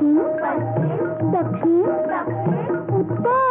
पश्चिम दक्षिण उत्तर।